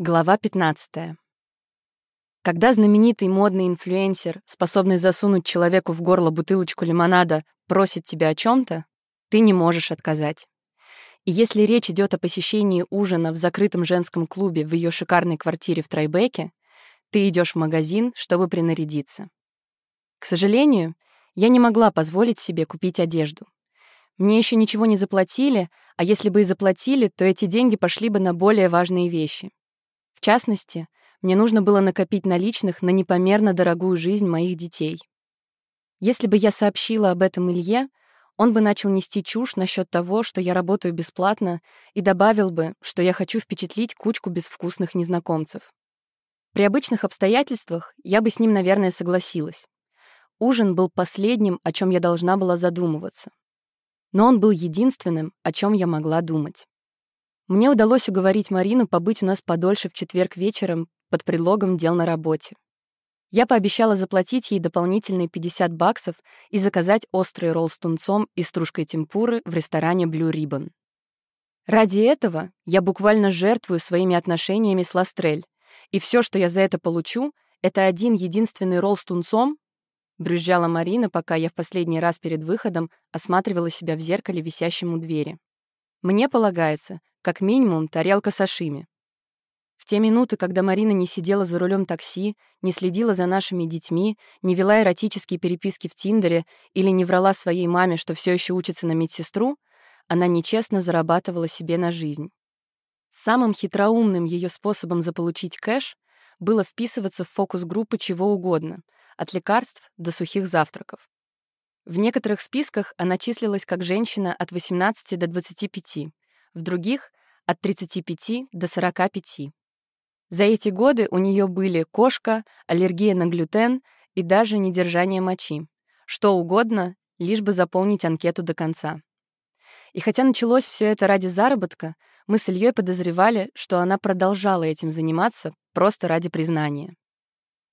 Глава 15. Когда знаменитый модный инфлюенсер, способный засунуть человеку в горло бутылочку лимонада, просит тебя о чем то ты не можешь отказать. И если речь идет о посещении ужина в закрытом женском клубе в ее шикарной квартире в Трайбеке, ты идешь в магазин, чтобы принарядиться. К сожалению, я не могла позволить себе купить одежду. Мне еще ничего не заплатили, а если бы и заплатили, то эти деньги пошли бы на более важные вещи. В частности, мне нужно было накопить наличных на непомерно дорогую жизнь моих детей. Если бы я сообщила об этом Илье, он бы начал нести чушь насчет того, что я работаю бесплатно, и добавил бы, что я хочу впечатлить кучку безвкусных незнакомцев. При обычных обстоятельствах я бы с ним, наверное, согласилась. Ужин был последним, о чем я должна была задумываться. Но он был единственным, о чем я могла думать. Мне удалось уговорить Марину побыть у нас подольше в четверг вечером под предлогом дел на работе. Я пообещала заплатить ей дополнительные 50 баксов и заказать острый ролл с тунцом и стружкой темпуры в ресторане Blue Ribbon. Ради этого я буквально жертвую своими отношениями с Ластрель, и все, что я за это получу, это один единственный ролл с тунцом, брюзжала Марина, пока я в последний раз перед выходом осматривала себя в зеркале, висящем у двери. Мне полагается как минимум тарелка сашими. В те минуты, когда Марина не сидела за рулем такси, не следила за нашими детьми, не вела эротические переписки в Тиндере или не врала своей маме, что все еще учится на медсестру, она нечестно зарабатывала себе на жизнь. Самым хитроумным ее способом заполучить кэш было вписываться в фокус группы чего угодно, от лекарств до сухих завтраков. В некоторых списках она числилась как женщина от 18 до 25, в других — от 35 до 45. За эти годы у нее были кошка, аллергия на глютен и даже недержание мочи. Что угодно, лишь бы заполнить анкету до конца. И хотя началось все это ради заработка, мы с Ильей подозревали, что она продолжала этим заниматься просто ради признания.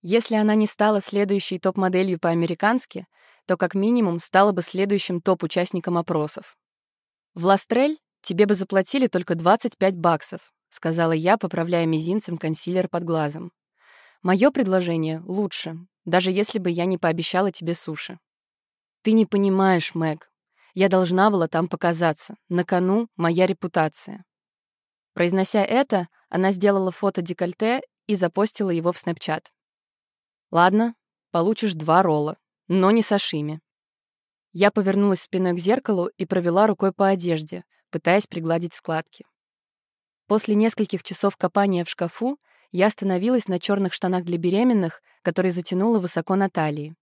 Если она не стала следующей топ-моделью по-американски, то как минимум стала бы следующим топ-участником опросов. В Ластрель «Тебе бы заплатили только 25 баксов», — сказала я, поправляя мизинцем консилер под глазом. «Мое предложение лучше, даже если бы я не пообещала тебе суши». «Ты не понимаешь, Мэг. Я должна была там показаться. На кону моя репутация». Произнося это, она сделала фото декольте и запостила его в Снэпчат. «Ладно, получишь два ролла, но не сашими». Я повернулась спиной к зеркалу и провела рукой по одежде, пытаясь пригладить складки. После нескольких часов копания в шкафу я остановилась на черных штанах для беременных, которые затянула высоко на талии.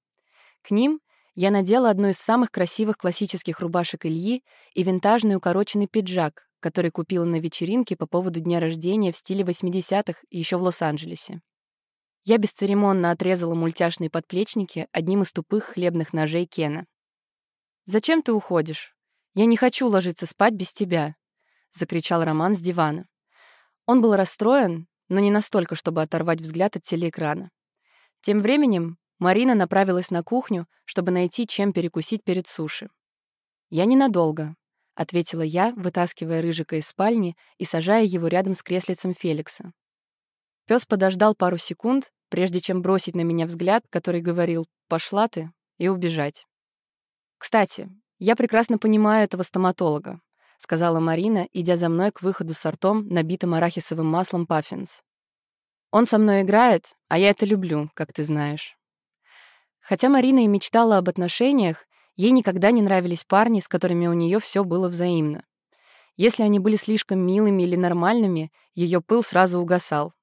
К ним я надела одну из самых красивых классических рубашек Ильи и винтажный укороченный пиджак, который купила на вечеринке по поводу дня рождения в стиле 80-х еще в Лос-Анджелесе. Я бесцеремонно отрезала мультяшные подплечники одним из тупых хлебных ножей Кена. «Зачем ты уходишь?» «Я не хочу ложиться спать без тебя», — закричал Роман с дивана. Он был расстроен, но не настолько, чтобы оторвать взгляд от телеэкрана. Тем временем Марина направилась на кухню, чтобы найти, чем перекусить перед суши. «Я ненадолго», — ответила я, вытаскивая Рыжика из спальни и сажая его рядом с креслицем Феликса. Пес подождал пару секунд, прежде чем бросить на меня взгляд, который говорил «пошла ты» и убежать. Кстати, «Я прекрасно понимаю этого стоматолога», — сказала Марина, идя за мной к выходу с ртом, набитым арахисовым маслом паффинс. «Он со мной играет, а я это люблю, как ты знаешь». Хотя Марина и мечтала об отношениях, ей никогда не нравились парни, с которыми у нее все было взаимно. Если они были слишком милыми или нормальными, ее пыл сразу угасал.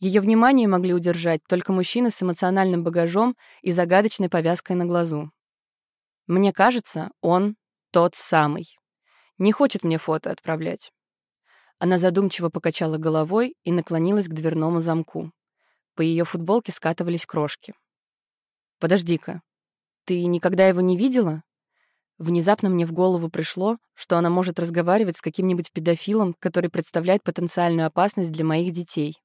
Ее внимание могли удержать только мужчины с эмоциональным багажом и загадочной повязкой на глазу. Мне кажется, он тот самый. Не хочет мне фото отправлять. Она задумчиво покачала головой и наклонилась к дверному замку. По ее футболке скатывались крошки. «Подожди-ка, ты никогда его не видела?» Внезапно мне в голову пришло, что она может разговаривать с каким-нибудь педофилом, который представляет потенциальную опасность для моих детей.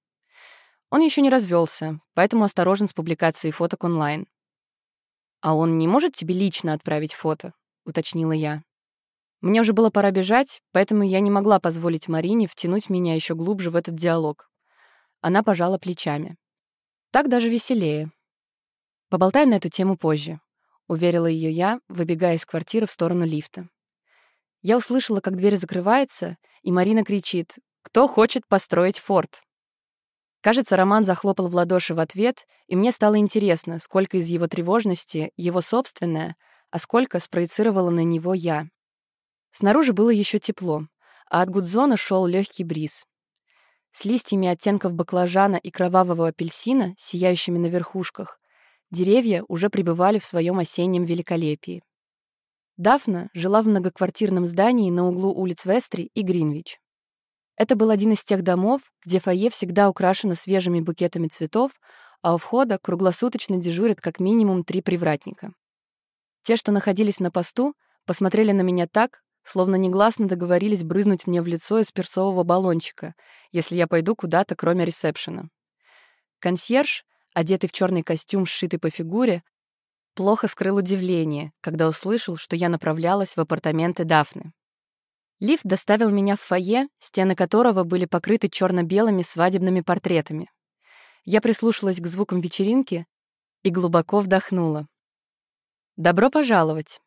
Он еще не развелся, поэтому осторожен с публикацией фоток онлайн. «А он не может тебе лично отправить фото?» — уточнила я. Мне уже было пора бежать, поэтому я не могла позволить Марине втянуть меня еще глубже в этот диалог. Она пожала плечами. Так даже веселее. Поболтаем на эту тему позже, уверила ее я, выбегая из квартиры в сторону лифта. Я услышала, как дверь закрывается, и Марина кричит «Кто хочет построить форт?». Кажется, Роман захлопал в ладоши в ответ, и мне стало интересно, сколько из его тревожности его собственное, а сколько спроецировала на него я. Снаружи было еще тепло, а от Гудзона шел легкий бриз. С листьями оттенков баклажана и кровавого апельсина, сияющими на верхушках, деревья уже пребывали в своем осеннем великолепии. Дафна жила в многоквартирном здании на углу улиц Вестри и Гринвич. Это был один из тех домов, где фойе всегда украшено свежими букетами цветов, а у входа круглосуточно дежурят как минимум три привратника. Те, что находились на посту, посмотрели на меня так, словно негласно договорились брызнуть мне в лицо из перцового баллончика, если я пойду куда-то, кроме ресепшена. Консьерж, одетый в черный костюм, сшитый по фигуре, плохо скрыл удивление, когда услышал, что я направлялась в апартаменты Дафны. Лифт доставил меня в фойе, стены которого были покрыты черно-белыми свадебными портретами. Я прислушалась к звукам вечеринки и глубоко вдохнула. «Добро пожаловать!»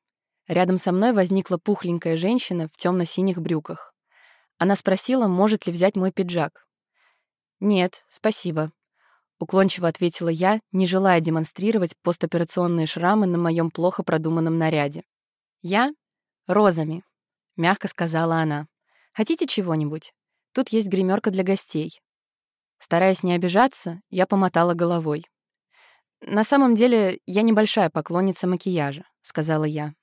Рядом со мной возникла пухленькая женщина в темно-синих брюках. Она спросила, может ли взять мой пиджак. «Нет, спасибо», — уклончиво ответила я, не желая демонстрировать постоперационные шрамы на моем плохо продуманном наряде. «Я — розами», мягко сказала она. «Хотите чего-нибудь? Тут есть гримерка для гостей». Стараясь не обижаться, я помотала головой. «На самом деле, я небольшая поклонница макияжа», — сказала я.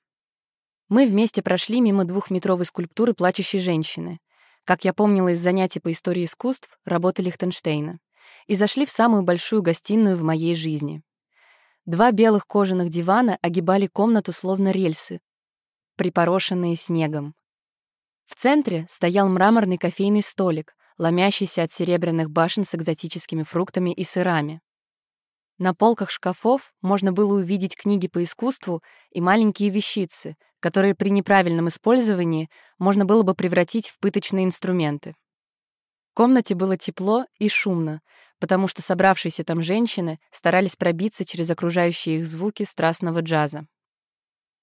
Мы вместе прошли мимо двухметровой скульптуры плачущей женщины, как я помнила из занятий по истории искусств работы Лихтенштейна, и зашли в самую большую гостиную в моей жизни. Два белых кожаных дивана огибали комнату словно рельсы, припорошенные снегом. В центре стоял мраморный кофейный столик, ломящийся от серебряных башен с экзотическими фруктами и сырами. На полках шкафов можно было увидеть книги по искусству и маленькие вещицы, которые при неправильном использовании можно было бы превратить в пыточные инструменты. В комнате было тепло и шумно, потому что собравшиеся там женщины старались пробиться через окружающие их звуки страстного джаза.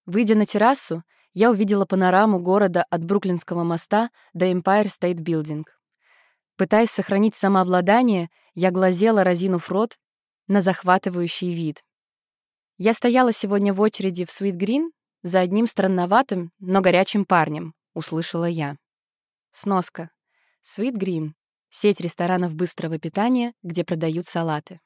Выйдя на террасу, я увидела панораму города от Бруклинского моста до Empire State Building. Пытаясь сохранить самообладание, я глазела, разинув рот, на захватывающий вид. Я стояла сегодня в очереди в Sweet Green за одним странноватым, но горячим парнем, услышала я. Сноска. Sweet Green — сеть ресторанов быстрого питания, где продают салаты.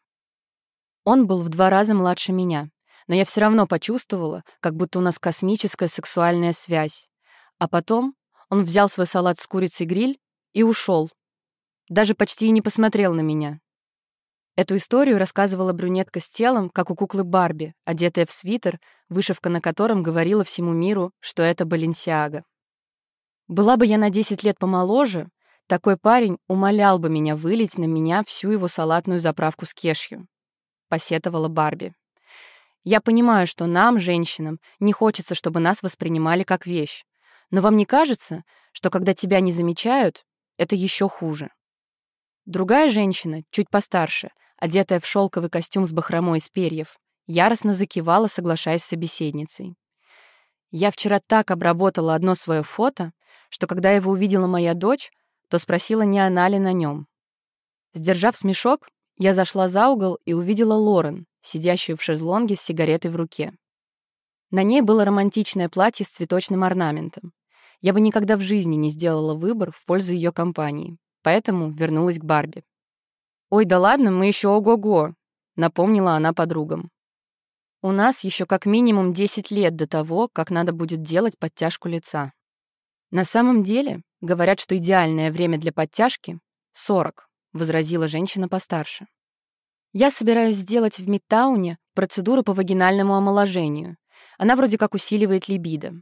Он был в два раза младше меня но я все равно почувствовала, как будто у нас космическая сексуальная связь. А потом он взял свой салат с курицей гриль и ушел. Даже почти и не посмотрел на меня. Эту историю рассказывала брюнетка с телом, как у куклы Барби, одетая в свитер, вышивка на котором говорила всему миру, что это Баленсиага. Была бы я на 10 лет помоложе, такой парень умолял бы меня вылить на меня всю его салатную заправку с кешью. Посетовала Барби. Я понимаю, что нам, женщинам, не хочется, чтобы нас воспринимали как вещь. Но вам не кажется, что когда тебя не замечают, это еще хуже? Другая женщина, чуть постарше, одетая в шелковый костюм с бахромой из перьев, яростно закивала, соглашаясь с собеседницей. Я вчера так обработала одно свое фото, что когда его увидела моя дочь, то спросила, не она ли на нем. Сдержав смешок, я зашла за угол и увидела Лорен, сидящую в шезлонге с сигаретой в руке. На ней было романтичное платье с цветочным орнаментом. Я бы никогда в жизни не сделала выбор в пользу ее компании, поэтому вернулась к Барби. «Ой, да ладно, мы еще ого-го», — напомнила она подругам. «У нас еще как минимум 10 лет до того, как надо будет делать подтяжку лица. На самом деле, говорят, что идеальное время для подтяжки — 40», — возразила женщина постарше. Я собираюсь сделать в Мидтауне процедуру по вагинальному омоложению. Она вроде как усиливает либидо.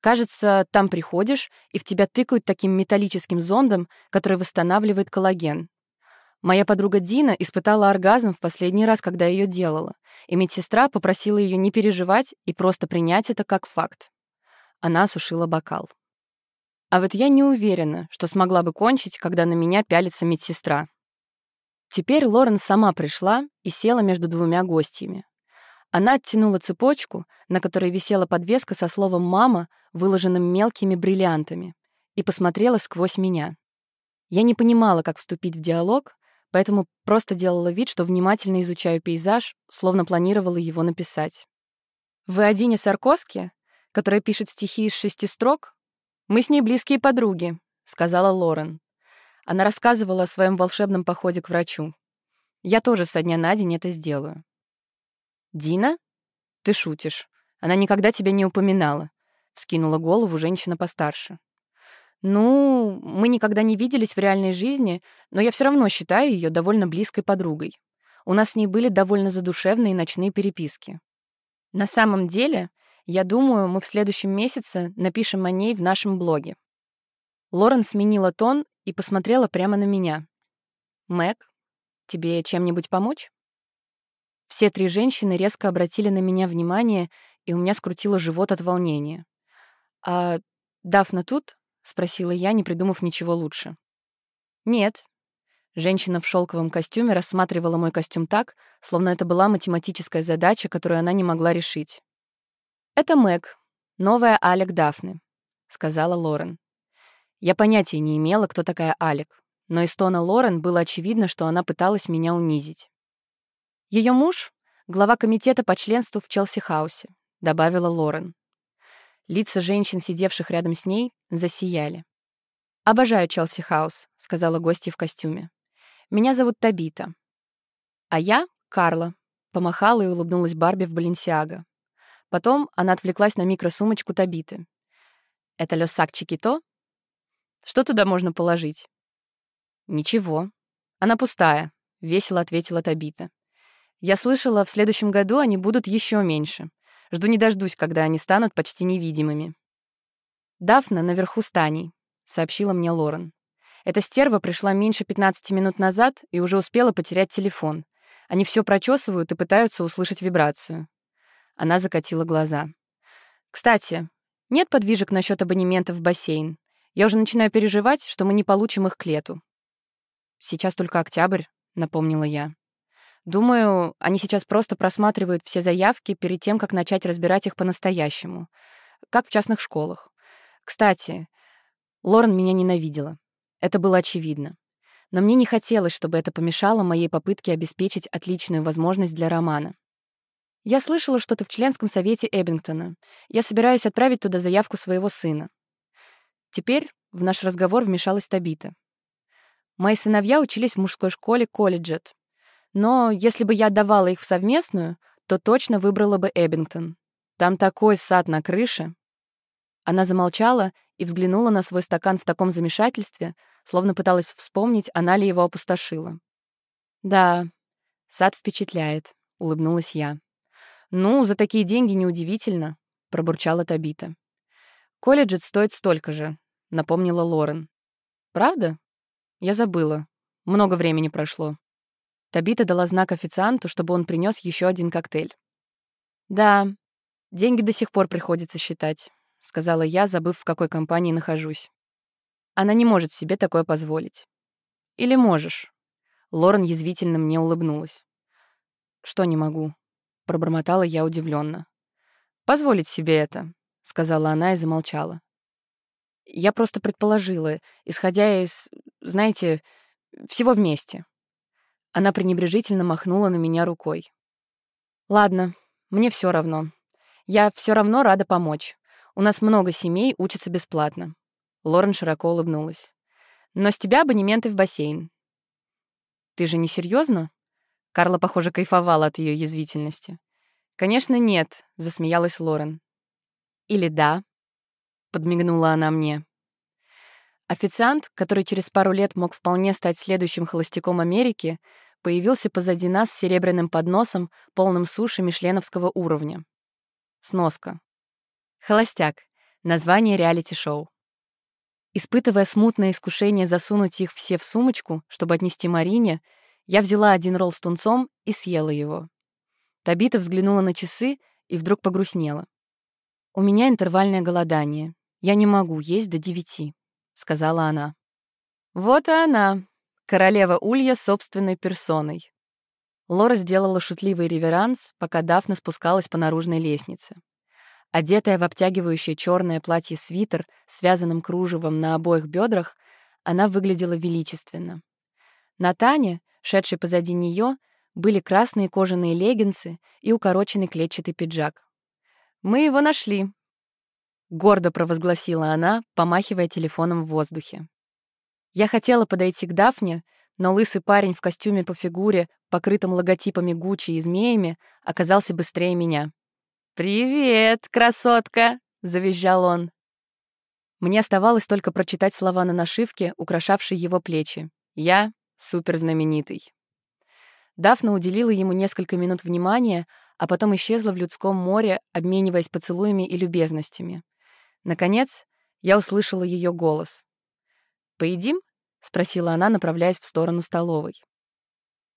Кажется, там приходишь, и в тебя тыкают таким металлическим зондом, который восстанавливает коллаген. Моя подруга Дина испытала оргазм в последний раз, когда ее делала, и медсестра попросила ее не переживать и просто принять это как факт. Она осушила бокал. А вот я не уверена, что смогла бы кончить, когда на меня пялится медсестра. Теперь Лорен сама пришла и села между двумя гостями. Она оттянула цепочку, на которой висела подвеска со словом «мама», выложенным мелкими бриллиантами, и посмотрела сквозь меня. Я не понимала, как вступить в диалог, поэтому просто делала вид, что внимательно изучаю пейзаж, словно планировала его написать. «Вы о Дине Сарковске, которая пишет стихи из шести строк? Мы с ней близкие подруги», — сказала Лорен. Она рассказывала о своем волшебном походе к врачу. «Я тоже со дня на день это сделаю». «Дина? Ты шутишь. Она никогда тебя не упоминала», — вскинула голову женщина постарше. «Ну, мы никогда не виделись в реальной жизни, но я все равно считаю ее довольно близкой подругой. У нас с ней были довольно задушевные ночные переписки. На самом деле, я думаю, мы в следующем месяце напишем о ней в нашем блоге». Лорен сменила тон и посмотрела прямо на меня. «Мэг, тебе чем-нибудь помочь?» Все три женщины резко обратили на меня внимание, и у меня скрутило живот от волнения. «А Дафна тут?» — спросила я, не придумав ничего лучше. «Нет». Женщина в шелковом костюме рассматривала мой костюм так, словно это была математическая задача, которую она не могла решить. «Это Мэг, новая Алек Дафны», — сказала Лорен. Я понятия не имела, кто такая Алек, но из тона Лорен было очевидно, что она пыталась меня унизить. Ее муж — глава комитета по членству в Челси-хаусе, добавила Лорен. Лица женщин, сидевших рядом с ней, засияли. «Обожаю Chelsea House», — сказала гостья в костюме. «Меня зовут Табита». «А я — Карла», — помахала и улыбнулась Барби в Баленсиаго. Потом она отвлеклась на микросумочку Табиты. «Это le sac Chiquito?» Что туда можно положить?» «Ничего. Она пустая», — весело ответила Табита. «Я слышала, в следующем году они будут еще меньше. Жду не дождусь, когда они станут почти невидимыми». «Дафна наверху с Таней», — сообщила мне Лорен. «Эта стерва пришла меньше 15 минут назад и уже успела потерять телефон. Они все прочесывают и пытаются услышать вибрацию». Она закатила глаза. «Кстати, нет подвижек насчет абонемента в бассейн. Я уже начинаю переживать, что мы не получим их к лету. Сейчас только октябрь, напомнила я. Думаю, они сейчас просто просматривают все заявки перед тем, как начать разбирать их по-настоящему, как в частных школах. Кстати, Лорен меня ненавидела. Это было очевидно. Но мне не хотелось, чтобы это помешало моей попытке обеспечить отличную возможность для романа. Я слышала что-то в членском совете Эббингтона. Я собираюсь отправить туда заявку своего сына. Теперь в наш разговор вмешалась Табита. Мои сыновья учились в мужской школе колледжет. Но если бы я отдавала их в совместную, то точно выбрала бы Эббингтон. Там такой сад на крыше. Она замолчала и взглянула на свой стакан в таком замешательстве, словно пыталась вспомнить, она ли его опустошила. «Да, сад впечатляет», — улыбнулась я. «Ну, за такие деньги неудивительно», — пробурчала Табита. «Колледжет стоит столько же», — напомнила Лорен. «Правда? Я забыла. Много времени прошло». Табита дала знак официанту, чтобы он принес еще один коктейль. «Да, деньги до сих пор приходится считать», — сказала я, забыв, в какой компании нахожусь. Она не может себе такое позволить. Или можешь? Лорен язвительно мне улыбнулась. Что не могу? Пробормотала я удивленно. Позволить себе это сказала она и замолчала. Я просто предположила, исходя из, знаете, всего вместе. Она пренебрежительно махнула на меня рукой. Ладно, мне все равно. Я все равно рада помочь. У нас много семей учатся бесплатно. Лорен широко улыбнулась. Но с тебя абонементы в бассейн. Ты же не серьезно? Карла, похоже, кайфовала от ее язвительности. Конечно, нет, засмеялась Лорен. Или да?» — подмигнула она мне. Официант, который через пару лет мог вполне стать следующим холостяком Америки, появился позади нас с серебряным подносом, полным суши мишленовского уровня. Сноска. «Холостяк» — название реалити-шоу. Испытывая смутное искушение засунуть их все в сумочку, чтобы отнести Марине, я взяла один ролл с тунцом и съела его. Табита взглянула на часы и вдруг погрустнела. «У меня интервальное голодание. Я не могу есть до девяти», — сказала она. «Вот и она», — Королева Улья собственной персоной. Лора сделала шутливый реверанс, пока Дафна спускалась по наружной лестнице. Одетая в обтягивающее черное платье-свитер связанным кружевом на обоих бедрах, она выглядела величественно. На Тане, шедшей позади нее, были красные кожаные леггинсы и укороченный клетчатый пиджак. «Мы его нашли», — гордо провозгласила она, помахивая телефоном в воздухе. Я хотела подойти к Дафне, но лысый парень в костюме по фигуре, покрытым логотипами Гуччи и змеями, оказался быстрее меня. «Привет, красотка!» — завизжал он. Мне оставалось только прочитать слова на нашивке, украшавшей его плечи. «Я суперзнаменитый». Дафна уделила ему несколько минут внимания, а потом исчезла в людском море, обмениваясь поцелуями и любезностями. Наконец, я услышала ее голос. «Поедим?» — спросила она, направляясь в сторону столовой.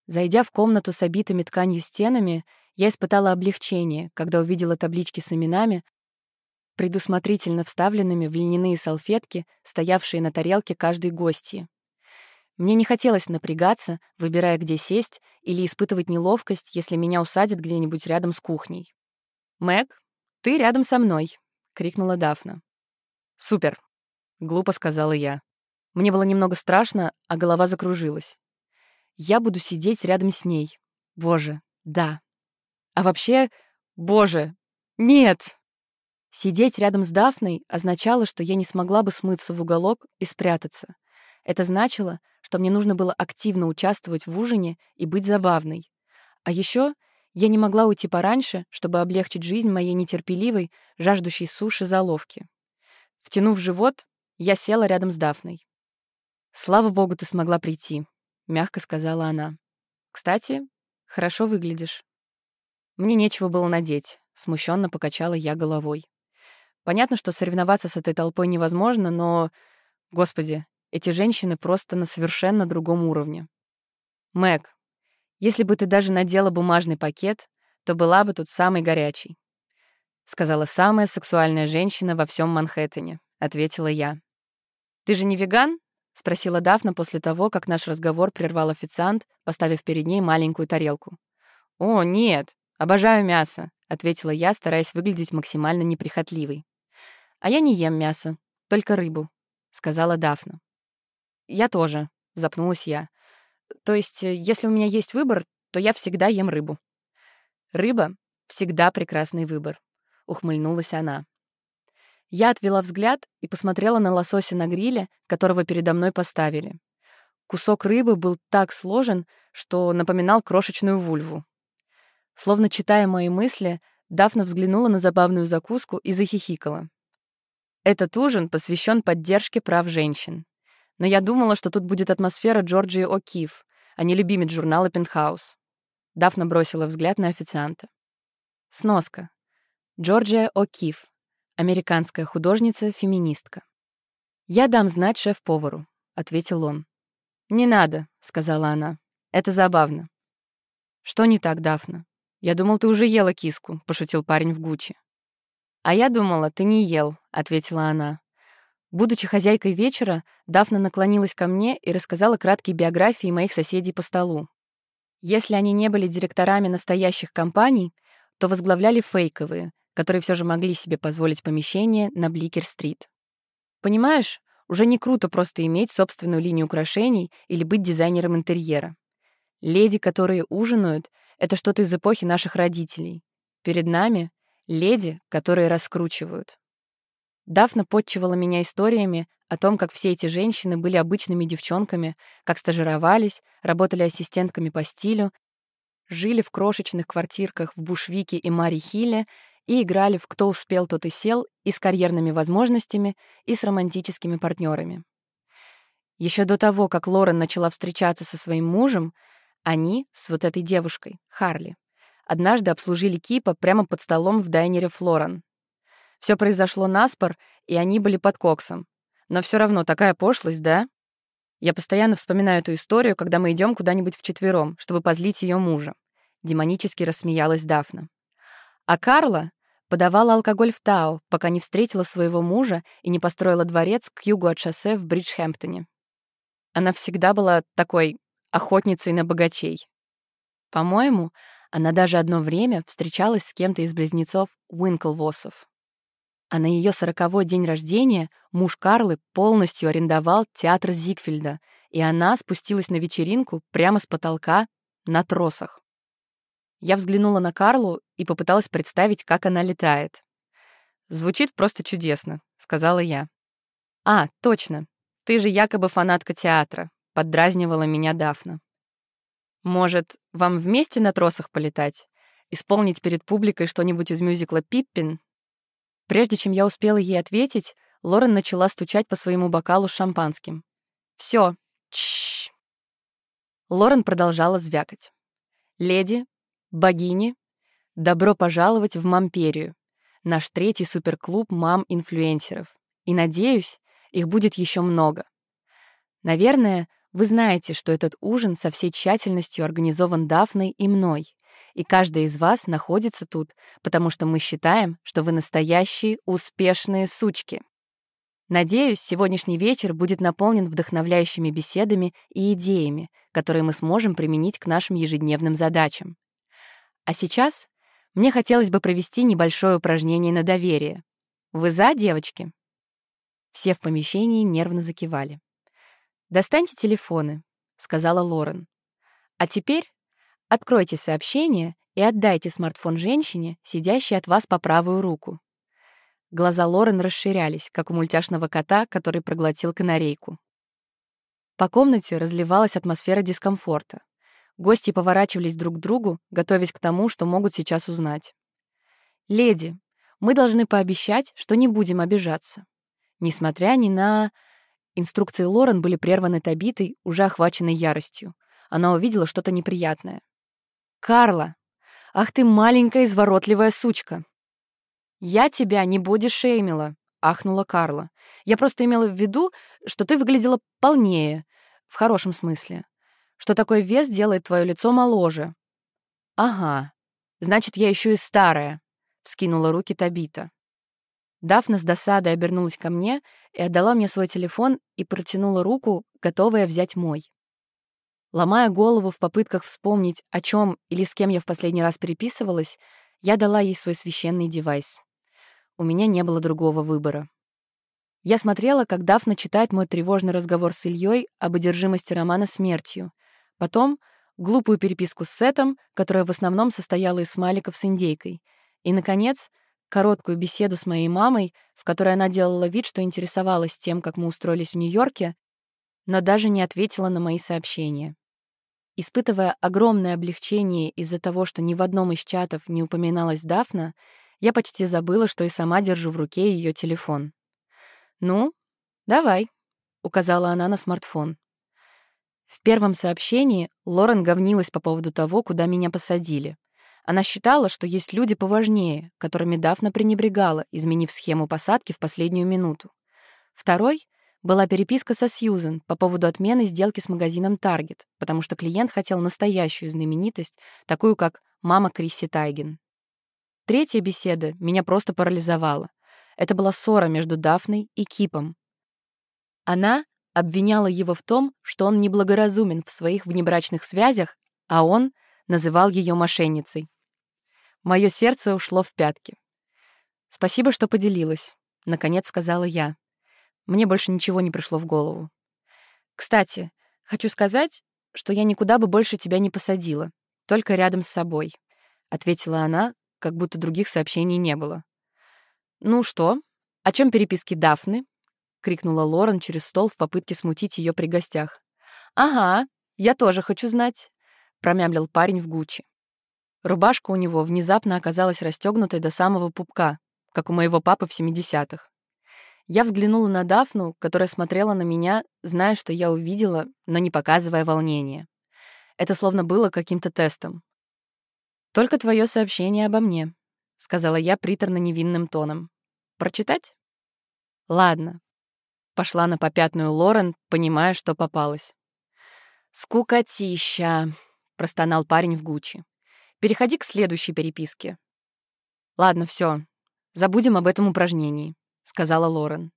Зайдя в комнату с обитыми тканью стенами, я испытала облегчение, когда увидела таблички с именами, предусмотрительно вставленными в льняные салфетки, стоявшие на тарелке каждой гостьи. Мне не хотелось напрягаться, выбирая, где сесть, или испытывать неловкость, если меня усадят где-нибудь рядом с кухней. «Мэг, ты рядом со мной», — крикнула Дафна. «Супер», — глупо сказала я. Мне было немного страшно, а голова закружилась. Я буду сидеть рядом с ней. Боже, да. А вообще, боже, нет! Сидеть рядом с Дафной означало, что я не смогла бы смыться в уголок и спрятаться. Это значило, что мне нужно было активно участвовать в ужине и быть забавной. А еще я не могла уйти пораньше, чтобы облегчить жизнь моей нетерпеливой, жаждущей суши заловки. Втянув живот, я села рядом с Дафной. «Слава богу, ты смогла прийти», — мягко сказала она. «Кстати, хорошо выглядишь». Мне нечего было надеть, смущенно покачала я головой. Понятно, что соревноваться с этой толпой невозможно, но, господи, эти женщины просто на совершенно другом уровне. Мэг, если бы ты даже надела бумажный пакет, то была бы тут самой горячей. Сказала самая сексуальная женщина во всем Манхэттене, ответила я. Ты же не веган? спросила Дафна после того, как наш разговор прервал официант, поставив перед ней маленькую тарелку. О, нет, обожаю мясо, ответила я, стараясь выглядеть максимально неприхотливой. А я не ем мясо, только рыбу, сказала Дафна. «Я тоже», — запнулась я. «То есть, э, если у меня есть выбор, то я всегда ем рыбу». «Рыба — всегда прекрасный выбор», — ухмыльнулась она. Я отвела взгляд и посмотрела на лосося на гриле, которого передо мной поставили. Кусок рыбы был так сложен, что напоминал крошечную вульву. Словно читая мои мысли, Дафна взглянула на забавную закуску и захихикала. Этот ужин посвящен поддержке прав женщин. Но я думала, что тут будет атмосфера Джорджии О'Кив, а не любимец журнала «Пентхаус». Дафна бросила взгляд на официанта. Сноска. Джорджия О'Кив. Американская художница-феминистка. «Я дам знать шеф-повару», — ответил он. «Не надо», — сказала она. «Это забавно». «Что не так, Дафна? Я думал, ты уже ела киску», — пошутил парень в Гуччи. «А я думала, ты не ел», — ответила она. Будучи хозяйкой вечера, Дафна наклонилась ко мне и рассказала краткие биографии моих соседей по столу. Если они не были директорами настоящих компаний, то возглавляли фейковые, которые все же могли себе позволить помещение на Бликер-стрит. Понимаешь, уже не круто просто иметь собственную линию украшений или быть дизайнером интерьера. Леди, которые ужинают, — это что-то из эпохи наших родителей. Перед нами — леди, которые раскручивают. Дафна подчивала меня историями о том, как все эти женщины были обычными девчонками, как стажировались, работали ассистентками по стилю, жили в крошечных квартирках в Бушвике и Мари-Хилле и играли в «Кто успел, тот и сел» и с карьерными возможностями, и с романтическими партнерами. Еще до того, как Лорен начала встречаться со своим мужем, они с вот этой девушкой, Харли, однажды обслужили Кипа прямо под столом в дайнере Флоран. Все произошло наспор, и они были под коксом. Но все равно такая пошлость, да? Я постоянно вспоминаю эту историю, когда мы идем куда-нибудь вчетвером, чтобы позлить ее мужа. Демонически рассмеялась Дафна. А Карла подавала алкоголь в Тау, пока не встретила своего мужа и не построила дворец к югу от шоссе в Бриджхэмптоне. Она всегда была такой охотницей на богачей. По-моему, она даже одно время встречалась с кем-то из близнецов Уинклвосов. А на ее сороковой день рождения муж Карлы полностью арендовал театр Зигфельда, и она спустилась на вечеринку прямо с потолка на тросах. Я взглянула на Карлу и попыталась представить, как она летает. «Звучит просто чудесно», — сказала я. «А, точно. Ты же якобы фанатка театра», — поддразнивала меня Дафна. «Может, вам вместе на тросах полетать? Исполнить перед публикой что-нибудь из мюзикла «Пиппин»?» Прежде чем я успела ей ответить, Лорен начала стучать по своему бокалу с шампанским. «Всё, чш Лорен продолжала звякать. «Леди, богини, добро пожаловать в Мамперию, наш третий суперклуб мам-инфлюенсеров. И, надеюсь, их будет еще много. Наверное, вы знаете, что этот ужин со всей тщательностью организован Дафной и мной, и каждая из вас находится тут, потому что мы считаем, что вы настоящие успешные сучки. Надеюсь, сегодняшний вечер будет наполнен вдохновляющими беседами и идеями, которые мы сможем применить к нашим ежедневным задачам. А сейчас мне хотелось бы провести небольшое упражнение на доверие. Вы за, девочки? Все в помещении нервно закивали. «Достаньте телефоны», — сказала Лорен. «А теперь откройте сообщение и отдайте смартфон женщине, сидящей от вас по правую руку». Глаза Лорен расширялись, как у мультяшного кота, который проглотил канарейку. По комнате разливалась атмосфера дискомфорта. Гости поворачивались друг к другу, готовясь к тому, что могут сейчас узнать. «Леди, мы должны пообещать, что не будем обижаться. Несмотря ни на... Инструкции Лорен были прерваны Табитой, уже охваченной яростью. Она увидела что-то неприятное. «Карла! Ах ты маленькая изворотливая сучка!» «Я тебя не бодишеймила», — ахнула Карла. «Я просто имела в виду, что ты выглядела полнее, в хорошем смысле. Что такой вес делает твое лицо моложе». «Ага, значит, я еще и старая», — вскинула руки Табита. Дафна с досадой обернулась ко мне и отдала мне свой телефон и протянула руку, готовая взять мой. Ломая голову в попытках вспомнить, о чем или с кем я в последний раз переписывалась, я дала ей свой священный девайс. У меня не было другого выбора. Я смотрела, как Дафна читает мой тревожный разговор с Ильей об одержимости романа смертью. Потом глупую переписку с Сетом, которая в основном состояла из смайликов с индейкой. И, наконец, короткую беседу с моей мамой, в которой она делала вид, что интересовалась тем, как мы устроились в Нью-Йорке, но даже не ответила на мои сообщения. Испытывая огромное облегчение из-за того, что ни в одном из чатов не упоминалась Дафна, я почти забыла, что и сама держу в руке ее телефон. «Ну, давай», — указала она на смартфон. В первом сообщении Лорен говнилась по поводу того, куда меня посадили. Она считала, что есть люди поважнее, которыми Дафна пренебрегала, изменив схему посадки в последнюю минуту. Второй была переписка со Сьюзен по поводу отмены сделки с магазином Target, потому что клиент хотел настоящую знаменитость, такую как мама Крисси Тайген. Третья беседа меня просто парализовала. Это была ссора между Дафной и Кипом. Она обвиняла его в том, что он неблагоразумен в своих внебрачных связях, а он называл ее мошенницей. Мое сердце ушло в пятки. «Спасибо, что поделилась», — наконец сказала я. Мне больше ничего не пришло в голову. «Кстати, хочу сказать, что я никуда бы больше тебя не посадила, только рядом с собой», — ответила она, как будто других сообщений не было. «Ну что, о чем переписки Дафны?» — крикнула Лорен через стол в попытке смутить ее при гостях. «Ага, я тоже хочу знать», — промямлил парень в Гуччи. Рубашка у него внезапно оказалась расстегнутой до самого пупка, как у моего папы в 70-х. Я взглянула на Дафну, которая смотрела на меня, зная, что я увидела, но не показывая волнения. Это словно было каким-то тестом. «Только твое сообщение обо мне», — сказала я приторно-невинным тоном. «Прочитать?» «Ладно». Пошла на попятную Лорен, понимая, что попалась. «Скукотища», — простонал парень в Гуччи. «Переходи к следующей переписке». «Ладно, все. Забудем об этом упражнении», — сказала Лорен.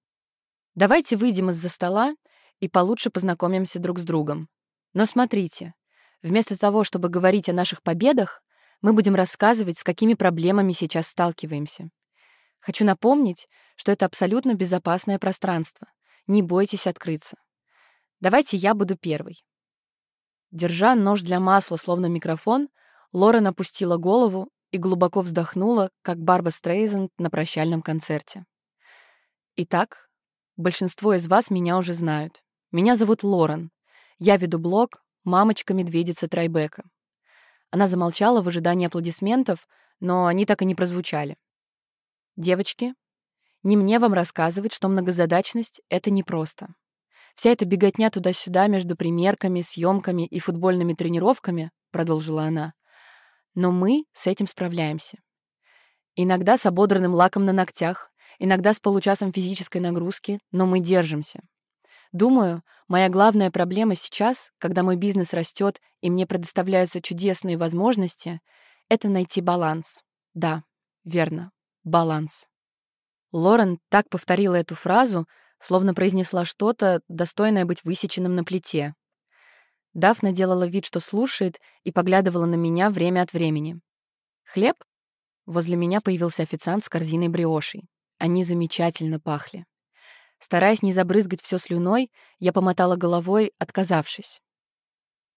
«Давайте выйдем из-за стола и получше познакомимся друг с другом. Но смотрите, вместо того, чтобы говорить о наших победах, мы будем рассказывать, с какими проблемами сейчас сталкиваемся. Хочу напомнить, что это абсолютно безопасное пространство. Не бойтесь открыться. Давайте я буду первой. Держа нож для масла, словно микрофон, Лорен опустила голову и глубоко вздохнула, как Барба Стрейзенд на прощальном концерте. Итак, большинство из вас меня уже знают. Меня зовут Лорен. Я веду блог «Мамочка-медведица Трайбека». Она замолчала в ожидании аплодисментов, но они так и не прозвучали. Девочки, не мне вам рассказывать, что многозадачность — это непросто. Вся эта беготня туда-сюда между примерками, съемками и футбольными тренировками, продолжила она, но мы с этим справляемся. Иногда с ободранным лаком на ногтях, иногда с получасом физической нагрузки, но мы держимся. Думаю, моя главная проблема сейчас, когда мой бизнес растет и мне предоставляются чудесные возможности, это найти баланс. Да, верно, баланс. Лорен так повторила эту фразу, словно произнесла что-то, достойное быть высеченным на плите. Дафна делала вид, что слушает, и поглядывала на меня время от времени. «Хлеб?» Возле меня появился официант с корзиной бриошей. Они замечательно пахли. Стараясь не забрызгать все слюной, я помотала головой, отказавшись.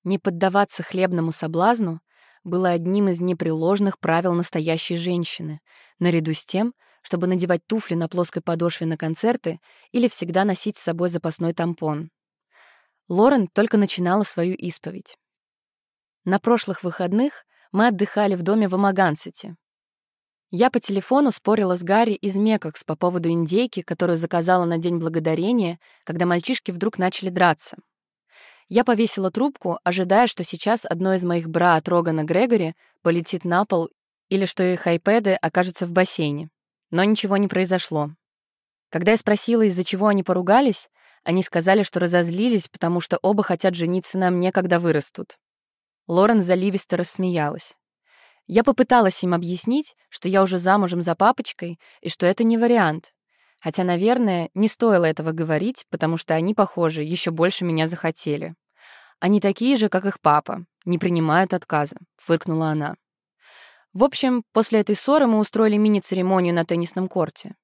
Не поддаваться хлебному соблазну было одним из непреложных правил настоящей женщины, наряду с тем, чтобы надевать туфли на плоской подошве на концерты или всегда носить с собой запасной тампон. Лорен только начинала свою исповедь. На прошлых выходных мы отдыхали в доме в Амагансете. Я по телефону спорила с Гарри из Мекокс по поводу индейки, которую заказала на День Благодарения, когда мальчишки вдруг начали драться. Я повесила трубку, ожидая, что сейчас одно из моих бра от Рогана Грегори полетит на пол или что их айпэды окажутся в бассейне. Но ничего не произошло. Когда я спросила, из-за чего они поругались, они сказали, что разозлились, потому что оба хотят жениться на мне, когда вырастут. Лорен заливисто рассмеялась. Я попыталась им объяснить, что я уже замужем за папочкой и что это не вариант. Хотя, наверное, не стоило этого говорить, потому что они, похоже, еще больше меня захотели. Они такие же, как их папа, не принимают отказа, фыркнула она. В общем, после этой ссоры мы устроили мини-церемонию на теннисном корте.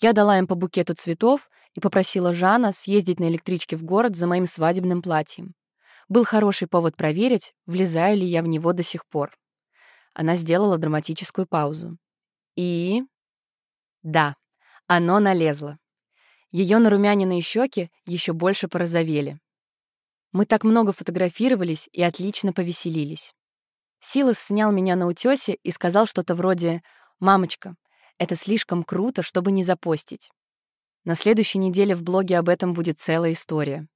Я дала им по букету цветов и попросила Жана съездить на электричке в город за моим свадебным платьем. Был хороший повод проверить, влезаю ли я в него до сих пор. Она сделала драматическую паузу. И... Да, оно налезло. Ее нарумяненные щеки еще больше порозовели. Мы так много фотографировались и отлично повеселились. Силас снял меня на утёсе и сказал что-то вроде «Мамочка, это слишком круто, чтобы не запостить». На следующей неделе в блоге об этом будет целая история.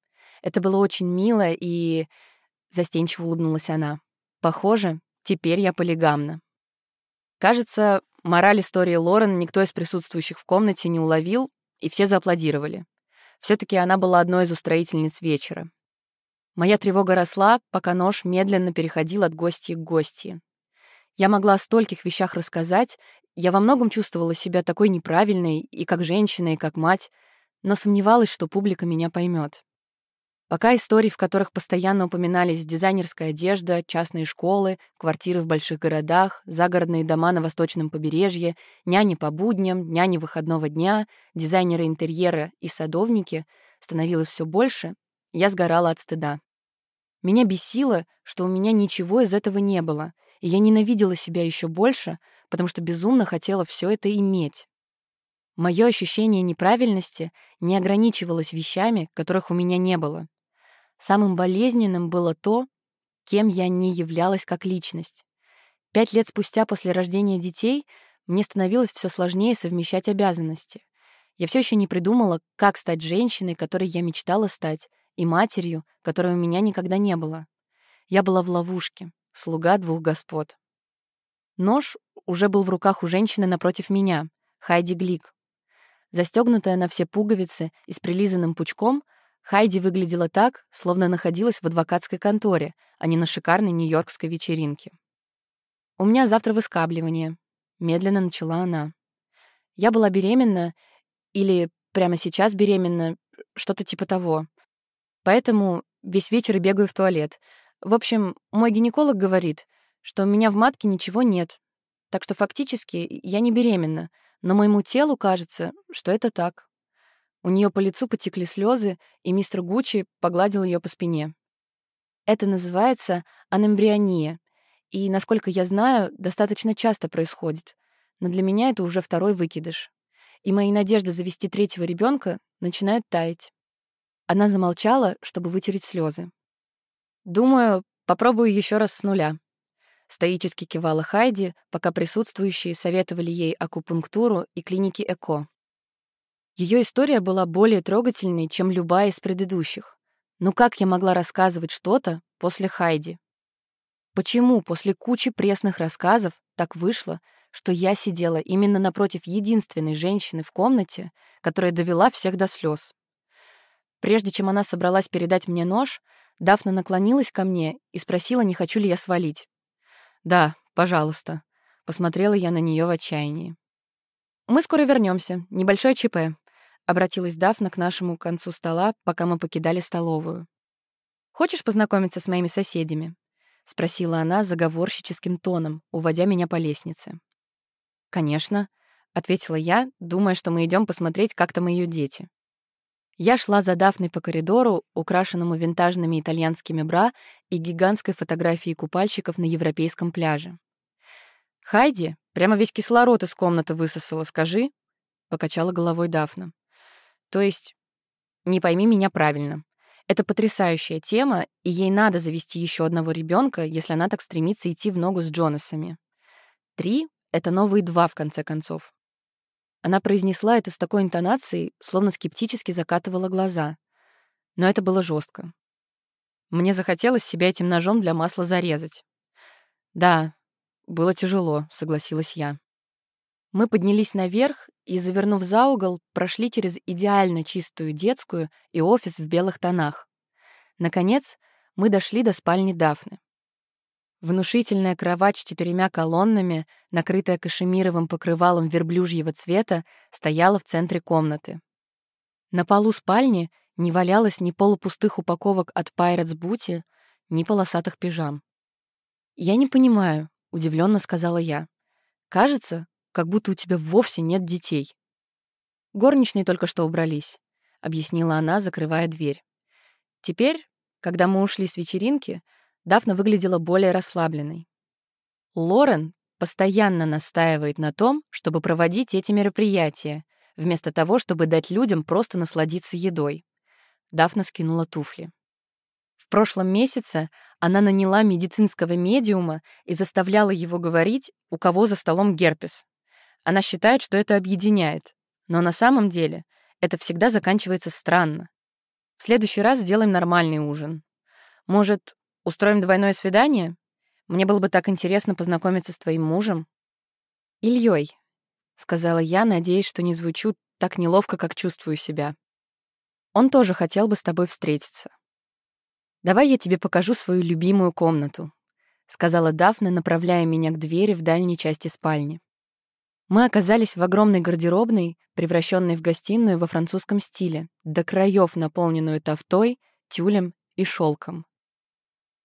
Это было очень мило и... Застенчиво улыбнулась она. Похоже, теперь я полигамна. Кажется, мораль истории Лорен никто из присутствующих в комнате не уловил, и все зааплодировали. все таки она была одной из устроительниц вечера. Моя тревога росла, пока нож медленно переходил от гостьи к гостье. Я могла о стольких вещах рассказать, я во многом чувствовала себя такой неправильной и как женщина, и как мать, но сомневалась, что публика меня поймет. Пока истории, в которых постоянно упоминались дизайнерская одежда, частные школы, квартиры в больших городах, загородные дома на восточном побережье, няни по будням, няни выходного дня, дизайнеры интерьера и садовники, становилось все больше, я сгорала от стыда. Меня бесило, что у меня ничего из этого не было, и я ненавидела себя еще больше, потому что безумно хотела все это иметь. Мое ощущение неправильности не ограничивалось вещами, которых у меня не было. Самым болезненным было то, кем я не являлась как личность. Пять лет спустя после рождения детей мне становилось все сложнее совмещать обязанности. Я все еще не придумала, как стать женщиной, которой я мечтала стать, и матерью, которой у меня никогда не было. Я была в ловушке, слуга двух господ. Нож уже был в руках у женщины напротив меня, Хайди Глик. Застегнутая на все пуговицы и с прилизанным пучком, Хайди выглядела так, словно находилась в адвокатской конторе, а не на шикарной нью-йоркской вечеринке. «У меня завтра выскабливание», — медленно начала она. «Я была беременна, или прямо сейчас беременна, что-то типа того. Поэтому весь вечер бегаю в туалет. В общем, мой гинеколог говорит, что у меня в матке ничего нет. Так что фактически я не беременна, но моему телу кажется, что это так. У нее по лицу потекли слезы, и мистер Гуччи погладил ее по спине. Это называется анембриония, и, насколько я знаю, достаточно часто происходит. Но для меня это уже второй выкидыш. И мои надежды завести третьего ребенка начинают таять. Она замолчала, чтобы вытереть слезы. «Думаю, попробую еще раз с нуля», — стоически кивала Хайди, пока присутствующие советовали ей акупунктуру и клиники ЭКО. Ее история была более трогательной, чем любая из предыдущих. Но как я могла рассказывать что-то после Хайди? Почему после кучи пресных рассказов так вышло, что я сидела именно напротив единственной женщины в комнате, которая довела всех до слез? Прежде чем она собралась передать мне нож, Дафна наклонилась ко мне и спросила, не хочу ли я свалить. «Да, пожалуйста», — посмотрела я на нее в отчаянии. «Мы скоро вернемся. Небольшое ЧП обратилась Дафна к нашему концу стола, пока мы покидали столовую. «Хочешь познакомиться с моими соседями?» — спросила она заговорщическим тоном, уводя меня по лестнице. «Конечно», — ответила я, думая, что мы идем посмотреть, как там ее дети. Я шла за Дафной по коридору, украшенному винтажными итальянскими бра и гигантской фотографией купальщиков на европейском пляже. «Хайди, прямо весь кислород из комнаты высосала, скажи?» — покачала головой Дафна. То есть, не пойми меня правильно. Это потрясающая тема, и ей надо завести еще одного ребенка, если она так стремится идти в ногу с Джонасами. Три — это новые два, в конце концов. Она произнесла это с такой интонацией, словно скептически закатывала глаза. Но это было жестко. Мне захотелось себя этим ножом для масла зарезать. «Да, было тяжело», — согласилась я. Мы поднялись наверх и, завернув за угол, прошли через идеально чистую детскую и офис в белых тонах. Наконец, мы дошли до спальни Дафны. Внушительная кровать с четырьмя колоннами, накрытая кашемировым покрывалом верблюжьего цвета, стояла в центре комнаты. На полу спальни не валялось ни полупустых упаковок от Pirates Booty, ни полосатых пижам. «Я не понимаю», — удивленно сказала я. «Кажется, как будто у тебя вовсе нет детей». «Горничные только что убрались», — объяснила она, закрывая дверь. Теперь, когда мы ушли с вечеринки, Дафна выглядела более расслабленной. Лорен постоянно настаивает на том, чтобы проводить эти мероприятия, вместо того, чтобы дать людям просто насладиться едой. Дафна скинула туфли. В прошлом месяце она наняла медицинского медиума и заставляла его говорить, у кого за столом герпес. Она считает, что это объединяет. Но на самом деле это всегда заканчивается странно. В следующий раз сделаем нормальный ужин. Может, устроим двойное свидание? Мне было бы так интересно познакомиться с твоим мужем. Ильей, сказала я, надеясь, что не звучу так неловко, как чувствую себя. Он тоже хотел бы с тобой встретиться. Давай я тебе покажу свою любимую комнату, сказала Дафна, направляя меня к двери в дальней части спальни. Мы оказались в огромной гардеробной, превращенной в гостиную во французском стиле, до краев наполненную тафтой, тюлем и шелком.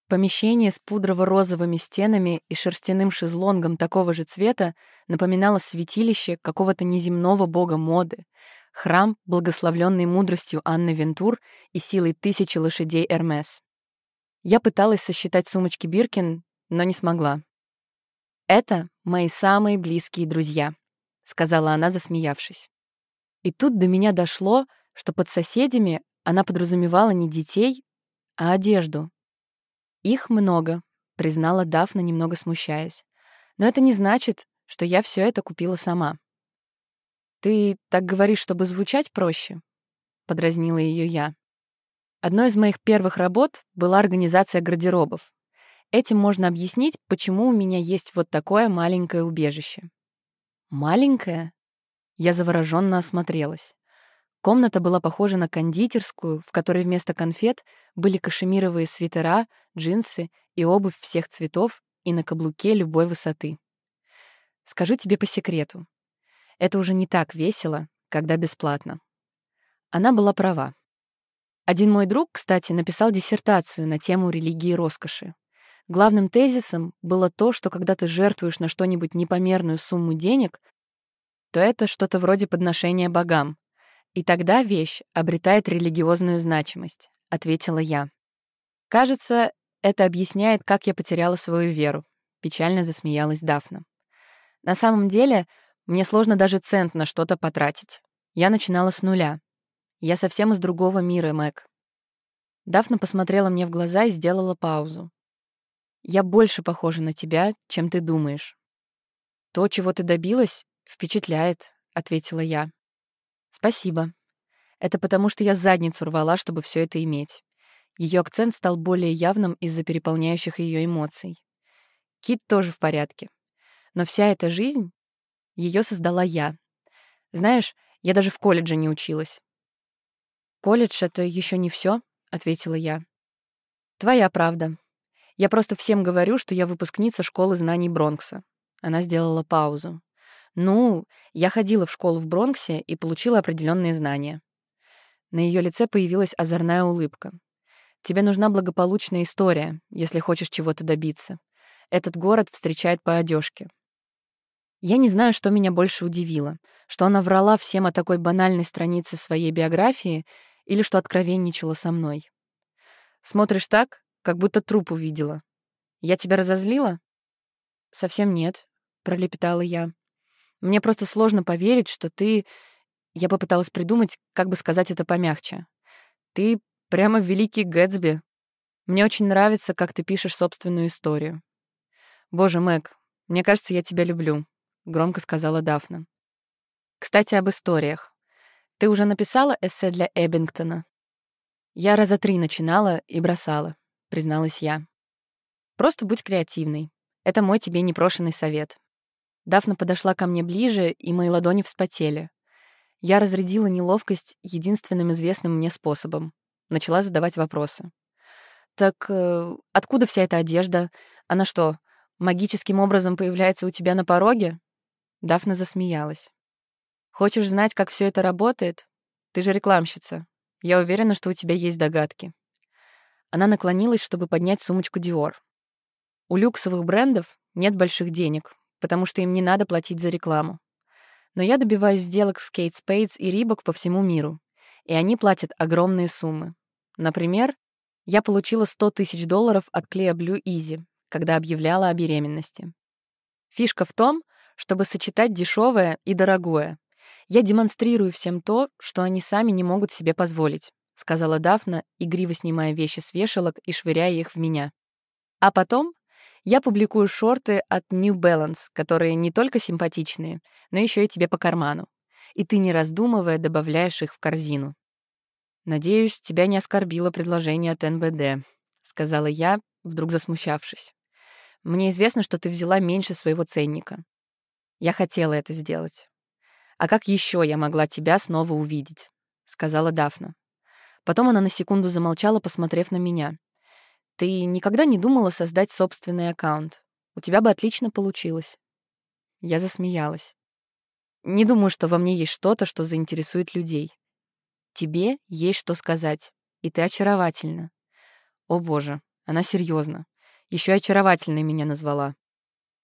Помещение с пудрово-розовыми стенами и шерстяным шезлонгом такого же цвета напоминало святилище какого-то неземного бога моды, храм, благословленный мудростью Анны Вентур и силой тысячи лошадей Эрмес. Я пыталась сосчитать сумочки Биркин, но не смогла. «Это мои самые близкие друзья», — сказала она, засмеявшись. И тут до меня дошло, что под соседями она подразумевала не детей, а одежду. «Их много», — признала Дафна, немного смущаясь. «Но это не значит, что я все это купила сама». «Ты так говоришь, чтобы звучать проще?» — подразнила ее я. Одной из моих первых работ была организация гардеробов. Этим можно объяснить, почему у меня есть вот такое маленькое убежище. Маленькое? Я завороженно осмотрелась. Комната была похожа на кондитерскую, в которой вместо конфет были кашемировые свитера, джинсы и обувь всех цветов и на каблуке любой высоты. Скажу тебе по секрету. Это уже не так весело, когда бесплатно. Она была права. Один мой друг, кстати, написал диссертацию на тему религии роскоши. Главным тезисом было то, что когда ты жертвуешь на что-нибудь непомерную сумму денег, то это что-то вроде подношения богам. И тогда вещь обретает религиозную значимость, ответила я. Кажется, это объясняет, как я потеряла свою веру, печально засмеялась Дафна. На самом деле, мне сложно даже цент на что-то потратить. Я начинала с нуля. Я совсем из другого мира, Мэг. Дафна посмотрела мне в глаза и сделала паузу. Я больше похожа на тебя, чем ты думаешь. То, чего ты добилась, впечатляет, ответила я. «Спасибо. Это потому, что я задницу рвала, чтобы все это иметь». Ее акцент стал более явным из-за переполняющих ее эмоций. Кит тоже в порядке. Но вся эта жизнь, ее создала я. Знаешь, я даже в колледже не училась. «Колледж — это еще не все, ответила я. «Твоя правда. Я просто всем говорю, что я выпускница школы знаний Бронкса». Она сделала паузу. Ну, я ходила в школу в Бронксе и получила определенные знания. На ее лице появилась озорная улыбка. Тебе нужна благополучная история, если хочешь чего-то добиться. Этот город встречает по одежке. Я не знаю, что меня больше удивило, что она врала всем о такой банальной странице своей биографии или что откровенничала со мной. Смотришь так, как будто труп увидела. Я тебя разозлила? Совсем нет, пролепетала я. Мне просто сложно поверить, что ты... Я попыталась придумать, как бы сказать это помягче. Ты прямо великий Гэтсби. Мне очень нравится, как ты пишешь собственную историю. Боже, Мэг, мне кажется, я тебя люблю, — громко сказала Дафна. Кстати, об историях. Ты уже написала эссе для Эббингтона? Я раза три начинала и бросала, призналась я. Просто будь креативной. Это мой тебе непрошенный совет. Дафна подошла ко мне ближе, и мои ладони вспотели. Я разрядила неловкость единственным известным мне способом. Начала задавать вопросы. «Так э, откуда вся эта одежда? Она что, магическим образом появляется у тебя на пороге?» Дафна засмеялась. «Хочешь знать, как все это работает? Ты же рекламщица. Я уверена, что у тебя есть догадки». Она наклонилась, чтобы поднять сумочку Dior. У люксовых брендов нет больших денег, потому что им не надо платить за рекламу. Но я добиваюсь сделок с Kate Spades и Reebok по всему миру, и они платят огромные суммы. Например, я получила 100 тысяч долларов от Клея Blue Easy, когда объявляла о беременности. Фишка в том, чтобы сочетать дешевое и дорогое. Я демонстрирую всем то, что они сами не могут себе позволить, сказала Дафна, игриво снимая вещи с вешалок и швыряя их в меня. А потом я публикую шорты от New Balance, которые не только симпатичные, но еще и тебе по карману. И ты, не раздумывая, добавляешь их в корзину. «Надеюсь, тебя не оскорбило предложение от НБД», — сказала я, вдруг засмущавшись. «Мне известно, что ты взяла меньше своего ценника. Я хотела это сделать. А как еще я могла тебя снова увидеть?» — сказала Дафна. Потом она на секунду замолчала, посмотрев на меня. Ты никогда не думала создать собственный аккаунт? У тебя бы отлично получилось. Я засмеялась. Не думаю, что во мне есть что-то, что заинтересует людей. Тебе есть что сказать, и ты очаровательна. О боже, она серьезно. Еще очаровательной меня назвала.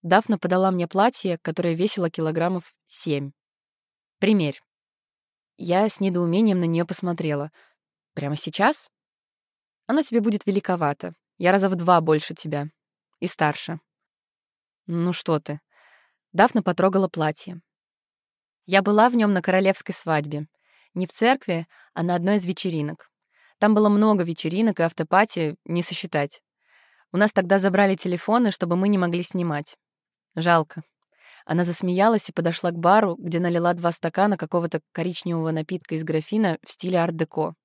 Дафна подала мне платье, которое весило килограммов семь. Примерь. Я с недоумением на нее посмотрела. Прямо сейчас? Оно тебе будет великовато. Я раза в два больше тебя. И старше. Ну что ты. Дафна потрогала платье. Я была в нем на королевской свадьбе. Не в церкви, а на одной из вечеринок. Там было много вечеринок и автопати, не сосчитать. У нас тогда забрали телефоны, чтобы мы не могли снимать. Жалко. Она засмеялась и подошла к бару, где налила два стакана какого-то коричневого напитка из графина в стиле арт-деко.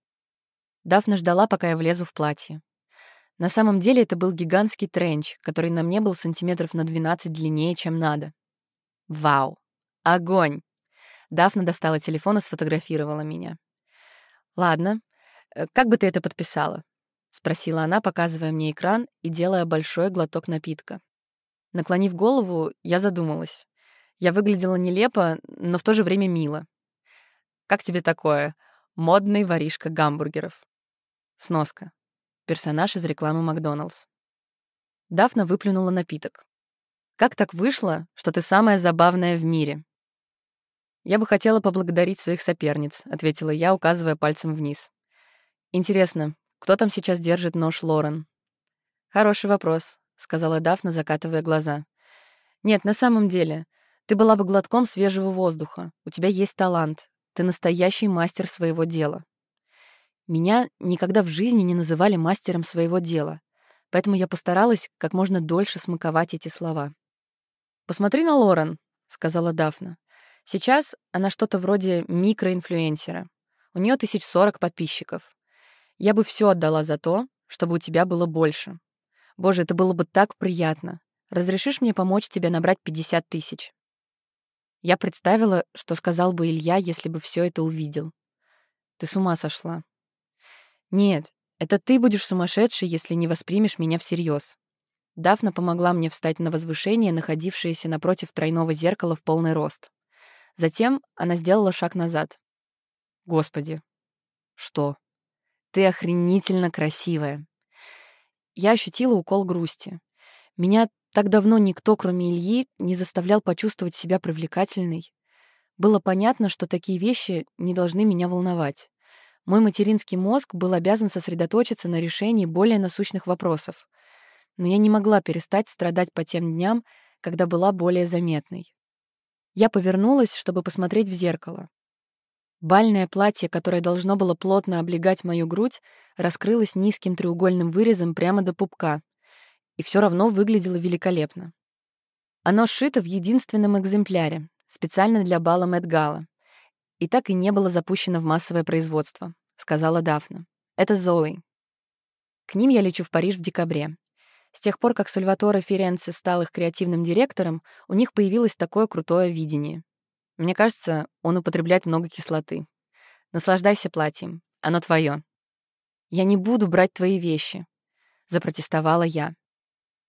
Дафна ждала, пока я влезу в платье. На самом деле это был гигантский тренч, который на мне был сантиметров на 12 длиннее, чем надо. Вау! Огонь! Дафна достала телефон и сфотографировала меня. «Ладно, э, как бы ты это подписала?» — спросила она, показывая мне экран и делая большой глоток напитка. Наклонив голову, я задумалась. Я выглядела нелепо, но в то же время мило. «Как тебе такое? Модный воришка гамбургеров». Сноска. Персонаж из рекламы Макдоналдс. Дафна выплюнула напиток. «Как так вышло, что ты самая забавная в мире?» «Я бы хотела поблагодарить своих соперниц», — ответила я, указывая пальцем вниз. «Интересно, кто там сейчас держит нож Лорен?» «Хороший вопрос», — сказала Дафна, закатывая глаза. «Нет, на самом деле, ты была бы глотком свежего воздуха. У тебя есть талант. Ты настоящий мастер своего дела». Меня никогда в жизни не называли мастером своего дела, поэтому я постаралась как можно дольше смаковать эти слова. «Посмотри на Лорен», — сказала Дафна. «Сейчас она что-то вроде микроинфлюенсера. У нее тысяч сорок подписчиков. Я бы все отдала за то, чтобы у тебя было больше. Боже, это было бы так приятно. Разрешишь мне помочь тебе набрать 50 тысяч?» Я представила, что сказал бы Илья, если бы все это увидел. «Ты с ума сошла», «Нет, это ты будешь сумасшедший, если не воспримешь меня всерьез. Дафна помогла мне встать на возвышение, находившееся напротив тройного зеркала в полный рост. Затем она сделала шаг назад. «Господи!» «Что?» «Ты охренительно красивая!» Я ощутила укол грусти. Меня так давно никто, кроме Ильи, не заставлял почувствовать себя привлекательной. Было понятно, что такие вещи не должны меня волновать. Мой материнский мозг был обязан сосредоточиться на решении более насущных вопросов. Но я не могла перестать страдать по тем дням, когда была более заметной. Я повернулась, чтобы посмотреть в зеркало. Бальное платье, которое должно было плотно облегать мою грудь, раскрылось низким треугольным вырезом прямо до пупка, и все равно выглядело великолепно. Оно сшито в единственном экземпляре, специально для бала Мэтт и так и не было запущено в массовое производство», — сказала Дафна. «Это Зои. К ним я лечу в Париж в декабре. С тех пор, как Сальваторе Ференци стал их креативным директором, у них появилось такое крутое видение. Мне кажется, он употребляет много кислоты. Наслаждайся платьем. Оно твое. «Я не буду брать твои вещи», — запротестовала я.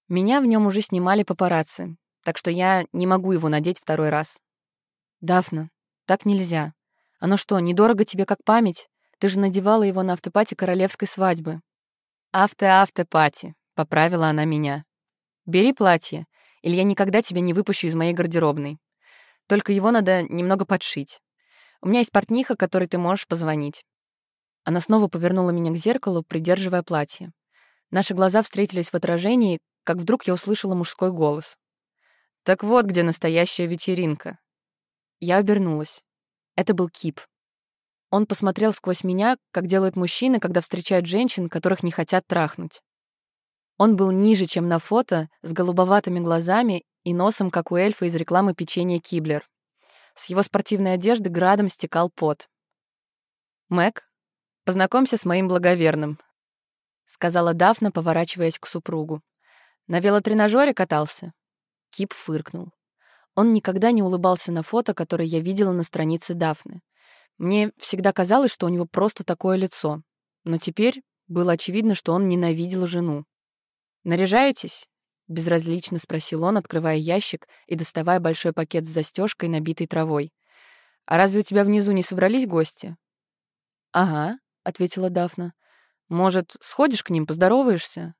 Меня в нем уже снимали папарацци, так что я не могу его надеть второй раз. «Дафна, так нельзя. Оно что, недорого тебе как память? Ты же надевала его на автопати королевской свадьбы. «Авто-автопати», — поправила она меня. «Бери платье, или я никогда тебя не выпущу из моей гардеробной. Только его надо немного подшить. У меня есть портниха, которой ты можешь позвонить». Она снова повернула меня к зеркалу, придерживая платье. Наши глаза встретились в отражении, как вдруг я услышала мужской голос. «Так вот где настоящая вечеринка. Я обернулась. Это был Кип. Он посмотрел сквозь меня, как делают мужчины, когда встречают женщин, которых не хотят трахнуть. Он был ниже, чем на фото, с голубоватыми глазами и носом, как у эльфа из рекламы печенья Киблер. С его спортивной одежды градом стекал пот. «Мэг, познакомься с моим благоверным», — сказала Дафна, поворачиваясь к супругу. «На велотренажере катался?» Кип фыркнул. Он никогда не улыбался на фото, которое я видела на странице Дафны. Мне всегда казалось, что у него просто такое лицо. Но теперь было очевидно, что он ненавидел жену. «Наряжаетесь?» — безразлично спросил он, открывая ящик и доставая большой пакет с застежкой, набитой травой. «А разве у тебя внизу не собрались гости?» «Ага», — ответила Дафна. «Может, сходишь к ним, поздороваешься?»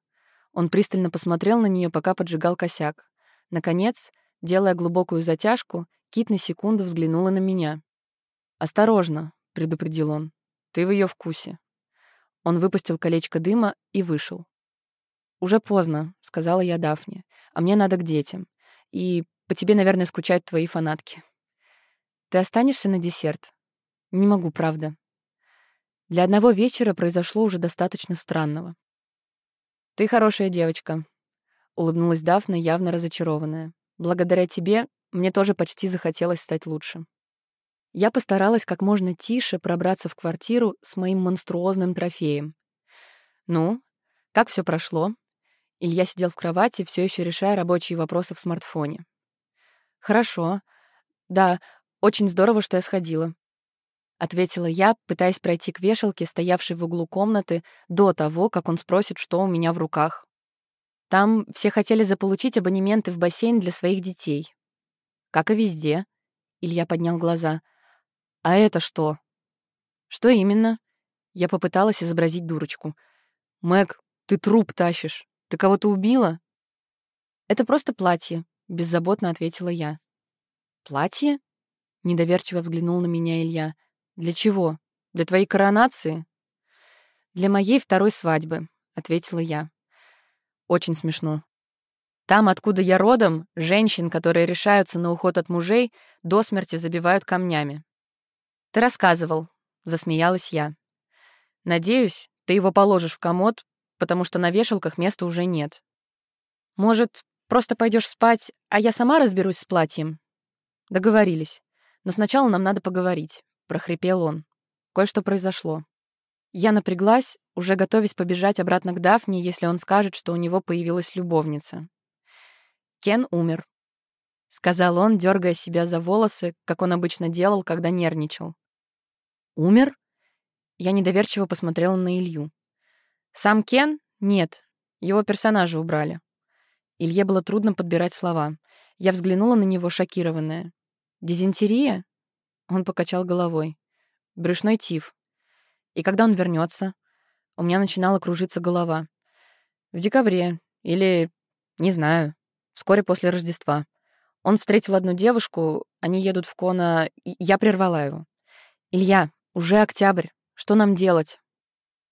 Он пристально посмотрел на нее, пока поджигал косяк. Наконец, Делая глубокую затяжку, Кит на секунду взглянула на меня. «Осторожно», — предупредил он. «Ты в ее вкусе». Он выпустил колечко дыма и вышел. «Уже поздно», — сказала я Дафне. «А мне надо к детям. И по тебе, наверное, скучают твои фанатки». «Ты останешься на десерт?» «Не могу, правда». Для одного вечера произошло уже достаточно странного. «Ты хорошая девочка», — улыбнулась Дафна, явно разочарованная. Благодаря тебе мне тоже почти захотелось стать лучше. Я постаралась как можно тише пробраться в квартиру с моим монструозным трофеем. «Ну, как все прошло?» Илья сидел в кровати, все еще решая рабочие вопросы в смартфоне. «Хорошо. Да, очень здорово, что я сходила», — ответила я, пытаясь пройти к вешалке, стоявшей в углу комнаты, до того, как он спросит, что у меня в руках. Там все хотели заполучить абонементы в бассейн для своих детей. Как и везде. Илья поднял глаза. А это что? Что именно? Я попыталась изобразить дурочку. «Мэг, ты труп тащишь. Ты кого-то убила?» «Это просто платье», — беззаботно ответила я. «Платье?» — недоверчиво взглянул на меня Илья. «Для чего? Для твоей коронации?» «Для моей второй свадьбы», — ответила я. Очень смешно. Там, откуда я родом, женщин, которые решаются на уход от мужей, до смерти забивают камнями. «Ты рассказывал», — засмеялась я. «Надеюсь, ты его положишь в комод, потому что на вешалках места уже нет. Может, просто пойдешь спать, а я сама разберусь с платьем?» «Договорились. Но сначала нам надо поговорить», — прохрипел он. «Кое-что произошло». Я напряглась, уже готовясь побежать обратно к Дафне, если он скажет, что у него появилась любовница. «Кен умер», — сказал он, дергая себя за волосы, как он обычно делал, когда нервничал. «Умер?» Я недоверчиво посмотрела на Илью. «Сам Кен? Нет. Его персонажа убрали». Илье было трудно подбирать слова. Я взглянула на него, шокированная. «Дизентерия?» Он покачал головой. «Брюшной тиф. И когда он вернется? У меня начинала кружиться голова. В декабре. Или, не знаю, вскоре после Рождества. Он встретил одну девушку, они едут в Кона... Я прервала его. «Илья, уже октябрь. Что нам делать?»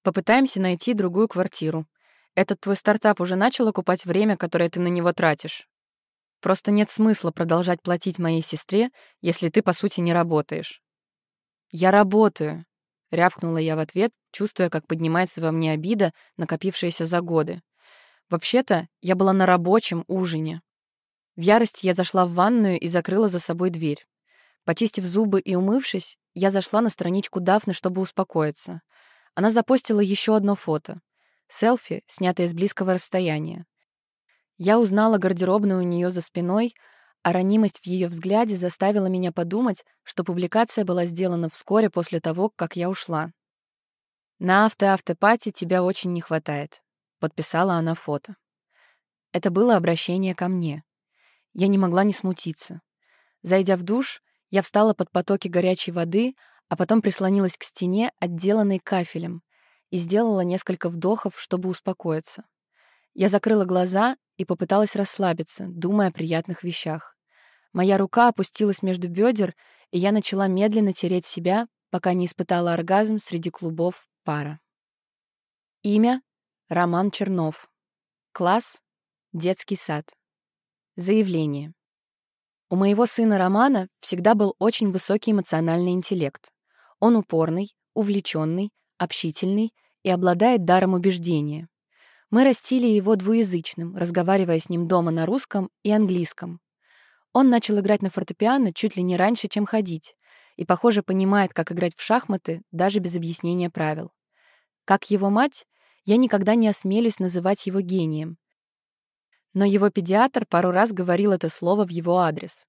«Попытаемся найти другую квартиру. Этот твой стартап уже начал окупать время, которое ты на него тратишь. Просто нет смысла продолжать платить моей сестре, если ты, по сути, не работаешь». «Я работаю», Рявкнула я в ответ, чувствуя, как поднимается во мне обида, накопившаяся за годы. Вообще-то, я была на рабочем ужине. В ярости я зашла в ванную и закрыла за собой дверь. Почистив зубы и умывшись, я зашла на страничку Дафны, чтобы успокоиться. Она запостила еще одно фото. Селфи, снятое с близкого расстояния. Я узнала гардеробную у нее за спиной, а ранимость в ее взгляде заставила меня подумать, что публикация была сделана вскоре после того, как я ушла. «На авто-автопати тебя очень не хватает», — подписала она фото. Это было обращение ко мне. Я не могла не смутиться. Зайдя в душ, я встала под потоки горячей воды, а потом прислонилась к стене, отделанной кафелем, и сделала несколько вдохов, чтобы успокоиться. Я закрыла глаза и попыталась расслабиться, думая о приятных вещах. Моя рука опустилась между бедер, и я начала медленно тереть себя, пока не испытала оргазм среди клубов пара. Имя — Роман Чернов. Класс — детский сад. Заявление. У моего сына Романа всегда был очень высокий эмоциональный интеллект. Он упорный, увлеченный, общительный и обладает даром убеждения. Мы растили его двуязычным, разговаривая с ним дома на русском и английском, он начал играть на фортепиано чуть ли не раньше, чем ходить, и, похоже, понимает, как играть в шахматы даже без объяснения правил. Как его мать, я никогда не осмелюсь называть его гением. Но его педиатр пару раз говорил это слово в его адрес.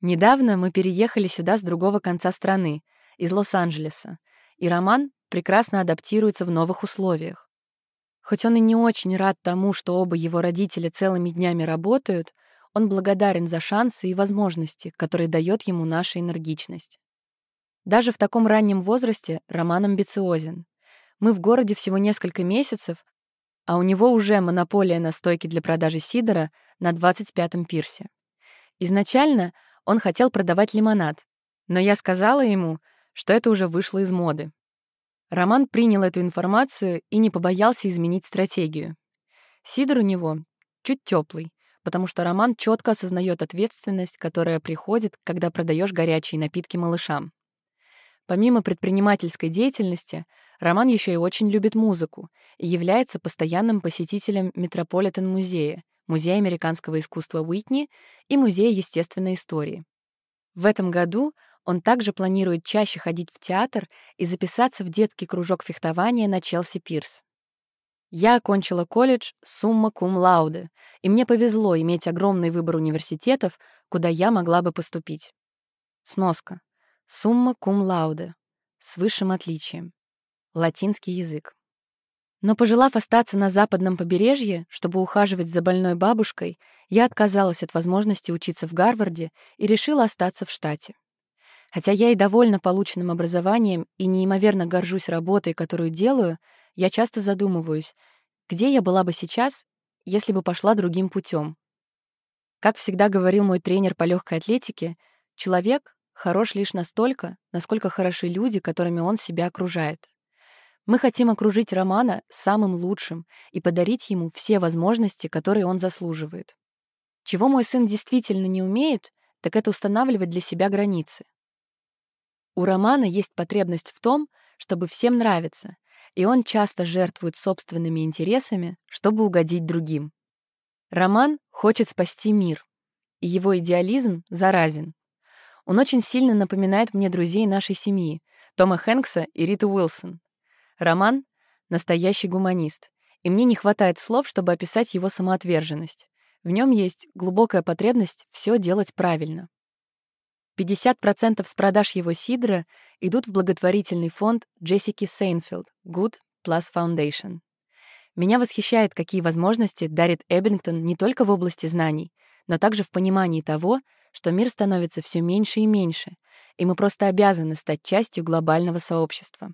Недавно мы переехали сюда с другого конца страны, из Лос-Анджелеса, и Роман прекрасно адаптируется в новых условиях. Хоть он и не очень рад тому, что оба его родителя целыми днями работают, он благодарен за шансы и возможности, которые дает ему наша энергичность. Даже в таком раннем возрасте Роман амбициозен. Мы в городе всего несколько месяцев, а у него уже монополия на стойки для продажи сидора на 25-м пирсе. Изначально он хотел продавать лимонад, но я сказала ему, что это уже вышло из моды. Роман принял эту информацию и не побоялся изменить стратегию. Сидор у него чуть теплый, потому что Роман четко осознает ответственность, которая приходит, когда продаешь горячие напитки малышам. Помимо предпринимательской деятельности, Роман еще и очень любит музыку и является постоянным посетителем Метрополитен-музея, Музея американского искусства Уитни и Музея естественной истории. В этом году он также планирует чаще ходить в театр и записаться в детский кружок фехтования на Челси Пирс. Я окончила колледж сумма кум лауде, и мне повезло иметь огромный выбор университетов, куда я могла бы поступить. Сноска. Сумма кум лауде. С высшим отличием. Латинский язык. Но, пожелав остаться на западном побережье, чтобы ухаживать за больной бабушкой, я отказалась от возможности учиться в Гарварде и решила остаться в штате. Хотя я и довольна полученным образованием и неимоверно горжусь работой, которую делаю, я часто задумываюсь, где я была бы сейчас, если бы пошла другим путем. Как всегда говорил мой тренер по легкой атлетике, человек хорош лишь настолько, насколько хороши люди, которыми он себя окружает. Мы хотим окружить Романа самым лучшим и подарить ему все возможности, которые он заслуживает. Чего мой сын действительно не умеет, так это устанавливать для себя границы. У Романа есть потребность в том, чтобы всем нравиться, и он часто жертвует собственными интересами, чтобы угодить другим. Роман хочет спасти мир, и его идеализм заразен. Он очень сильно напоминает мне друзей нашей семьи, Тома Хэнкса и Риту Уилсон. Роман — настоящий гуманист, и мне не хватает слов, чтобы описать его самоотверженность. В нем есть глубокая потребность все делать правильно. 50% с продаж его сидра идут в благотворительный фонд Джессики Сейнфилд Good Plus Foundation. Меня восхищает, какие возможности дарит Эббингтон не только в области знаний, но также в понимании того, что мир становится все меньше и меньше, и мы просто обязаны стать частью глобального сообщества.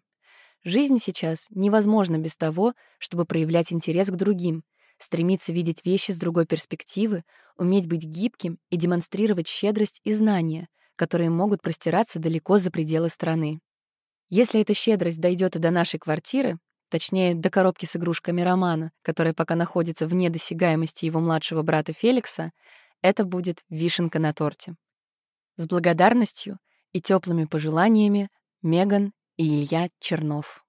Жизнь сейчас невозможна без того, чтобы проявлять интерес к другим, стремиться видеть вещи с другой перспективы, уметь быть гибким и демонстрировать щедрость и знания, которые могут простираться далеко за пределы страны. Если эта щедрость дойдет и до нашей квартиры, точнее, до коробки с игрушками Романа, которая пока находится вне досягаемости его младшего брата Феликса, это будет вишенка на торте. С благодарностью и теплыми пожеланиями Меган и Илья Чернов.